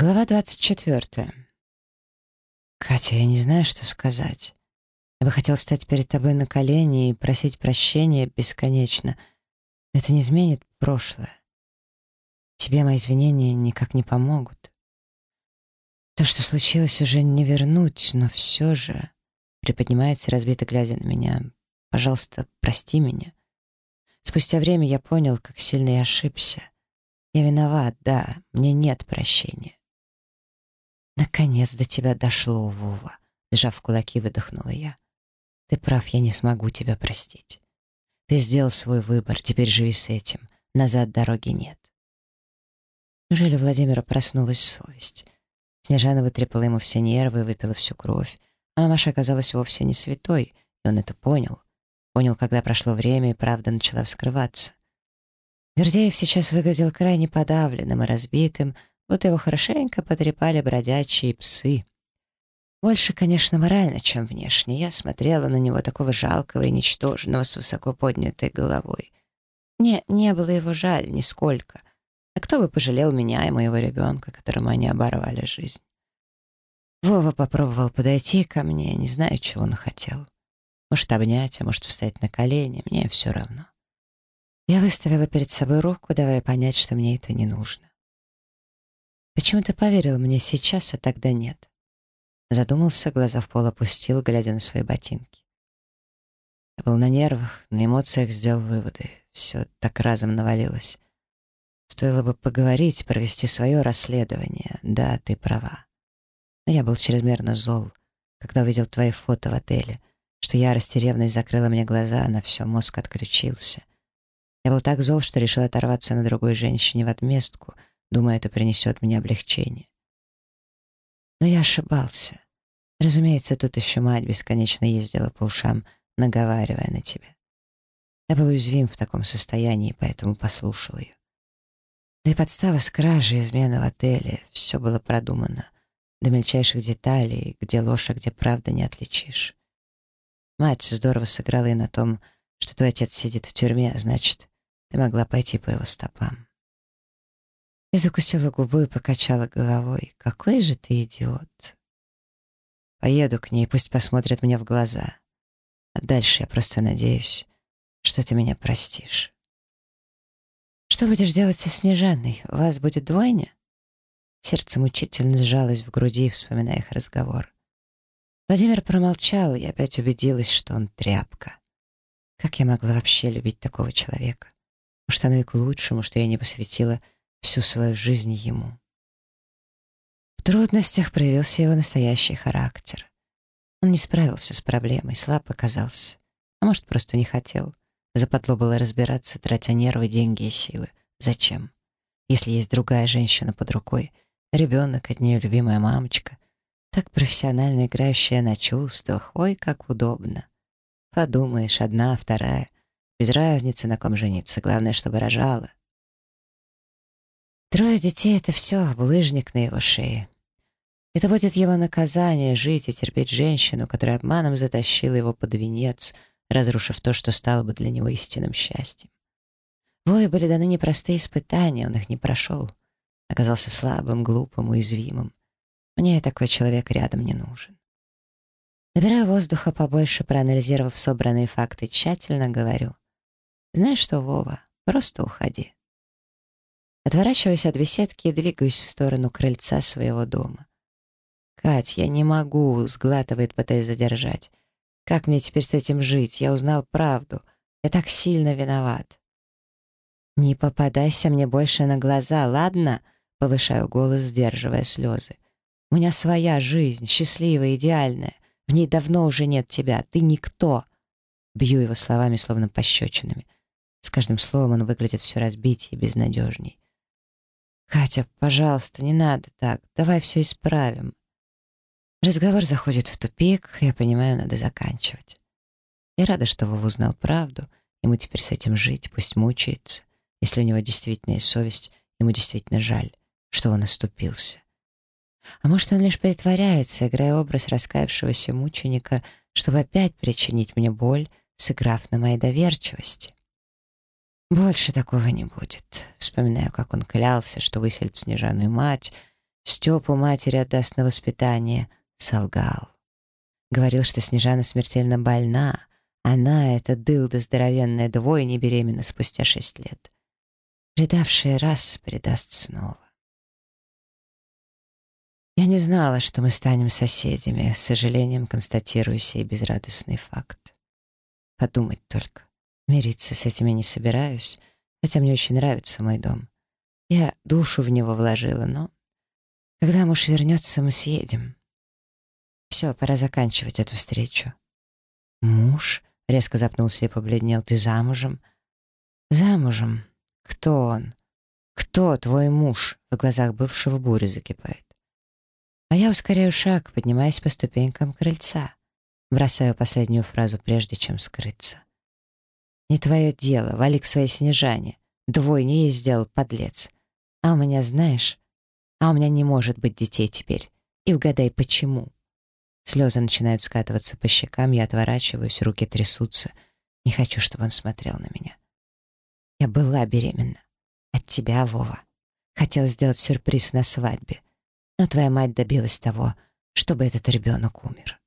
Глава 24. Катя, я не знаю, что сказать. Я бы хотел встать перед тобой на колени и просить прощения бесконечно. Но это не изменит прошлое. Тебе мои извинения никак не помогут. То, что случилось, уже не вернуть, но все же... Приподнимается, разбито глядя на меня. Пожалуйста, прости меня. Спустя время я понял, как сильно я ошибся. Я виноват, да, мне нет прощения. «Наконец до тебя дошло, Вова!» Сжав кулаки, выдохнула я. «Ты прав, я не смогу тебя простить. Ты сделал свой выбор, теперь живи с этим. Назад дороги нет». Неужели у Владимира проснулась совесть? Снежана вытрепала ему все нервы, выпила всю кровь. А мамаша оказалась вовсе не святой, и он это понял. Понял, когда прошло время, и правда начала вскрываться. Гордеев сейчас выглядел крайне подавленным и разбитым, вот его хорошенько потрепали бродячие псы. Больше, конечно, морально, чем внешне. Я смотрела на него такого жалкого и ничтожного с высоко поднятой головой. Мне не было его жаль нисколько. А кто бы пожалел меня и моего ребенка, которому они оборвали жизнь? Вова попробовал подойти ко мне, не знаю, чего он хотел. Может, обнять, а может, встать на колени, мне все равно. Я выставила перед собой руку, давая понять, что мне это не нужно. Почему ты поверил мне сейчас, а тогда нет? Задумался, глаза в пол опустил, глядя на свои ботинки. Я был на нервах, на эмоциях сделал выводы. Все так разом навалилось. Стоило бы поговорить, провести свое расследование. Да, ты права. Но я был чрезмерно зол, когда увидел твои фото в отеле, что ярость и ревность закрыла мне глаза, на все, мозг отключился. Я был так зол, что решил оторваться на другой женщине в отместку — думая, это принесет мне облегчение. Но я ошибался. Разумеется, тут еще мать бесконечно ездила по ушам, наговаривая на тебя. Я был уязвим в таком состоянии, поэтому послушал ее. Да и подстава с кражей, измена в отеле — все было продумано. До мельчайших деталей, где ложь, а где правда не отличишь. Мать здорово сыграла и на том, что твой отец сидит в тюрьме, а значит, ты могла пойти по его стопам. Я закусила губу и покачала головой. «Какой же ты идиот!» «Поеду к ней, пусть посмотрят мне в глаза. А дальше я просто надеюсь, что ты меня простишь». «Что будешь делать со Снежаной? У вас будет двойня?» Сердце мучительно сжалось в груди, вспоминая их разговор. Владимир промолчал, и опять убедилась, что он тряпка. Как я могла вообще любить такого человека? Может, оно и к лучшему, что я не посвятила всю свою жизнь ему. В трудностях проявился его настоящий характер. Он не справился с проблемой, слаб оказался. А может, просто не хотел. Западло было разбираться, тратя нервы, деньги и силы. Зачем? Если есть другая женщина под рукой, ребенок от нее любимая мамочка, так профессионально играющая на чувствах, ой, как удобно. Подумаешь, одна, вторая. Без разницы, на ком жениться, главное, чтобы рожала. Трое детей — это все, булыжник на его шее. Это будет его наказание — жить и терпеть женщину, которая обманом затащила его под венец, разрушив то, что стало бы для него истинным счастьем. Вове были даны непростые испытания, он их не прошел. Оказался слабым, глупым, уязвимым. Мне такой человек рядом не нужен. Набирая воздуха побольше, проанализировав собранные факты, тщательно говорю. Знаешь что, Вова, просто уходи. Отворачиваюсь от беседки и двигаюсь в сторону крыльца своего дома. «Кать, я не могу», — сглатывает, пытаясь задержать. «Как мне теперь с этим жить? Я узнал правду. Я так сильно виноват». «Не попадайся мне больше на глаза, ладно?» — повышаю голос, сдерживая слезы. «У меня своя жизнь, счастливая, идеальная. В ней давно уже нет тебя. Ты никто». Бью его словами, словно пощечинами. С каждым словом он выглядит все разбитее и безнадежней. «Катя, пожалуйста, не надо так. Давай все исправим». Разговор заходит в тупик, я понимаю, надо заканчивать. Я рада, что Вова узнал правду. Ему теперь с этим жить, пусть мучается. Если у него действительно есть совесть, ему действительно жаль, что он оступился. А может, он лишь притворяется, играя образ раскаявшегося мученика, чтобы опять причинить мне боль, сыграв на моей доверчивости. Больше такого не будет. Вспоминаю, как он клялся, что выселит Снежану и мать. Степу матери отдаст на воспитание. Солгал. Говорил, что Снежана смертельно больна. Она, эта дылда здоровенная, двойня беременна спустя шесть лет. Предавшая раз предаст снова. Я не знала, что мы станем соседями. С сожалением констатирую сей безрадостный факт. Подумать только. Мириться с этим я не собираюсь, хотя мне очень нравится мой дом. Я душу в него вложила, но... Когда муж вернется, мы съедем. Все, пора заканчивать эту встречу. Муж? Резко запнулся и побледнел. Ты замужем? Замужем. Кто он? Кто твой муж? В глазах бывшего буря закипает. А я ускоряю шаг, поднимаясь по ступенькам крыльца. Бросаю последнюю фразу, прежде чем скрыться. «Не твое дело, вали к своей снежане. Двойню ей сделал, подлец. А у меня, знаешь, а у меня не может быть детей теперь. И угадай, почему?» Слезы начинают скатываться по щекам, я отворачиваюсь, руки трясутся. Не хочу, чтобы он смотрел на меня. Я была беременна. От тебя, Вова. Хотела сделать сюрприз на свадьбе но твоя мать добилась того, чтобы этот ребенок умер.